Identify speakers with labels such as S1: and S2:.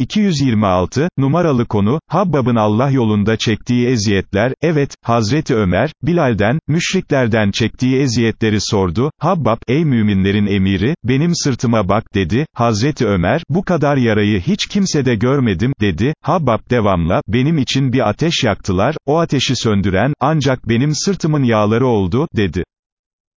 S1: 226, numaralı konu, Habbab'ın Allah yolunda çektiği eziyetler, evet, Hazreti Ömer, Bilal'den, müşriklerden çektiği eziyetleri sordu, Habbab, ey müminlerin emiri, benim sırtıma bak, dedi, Hazreti Ömer, bu kadar yarayı hiç kimsede görmedim, dedi, Habbab devamla, benim için bir ateş yaktılar, o ateşi söndüren, ancak benim sırtımın yağları oldu, dedi.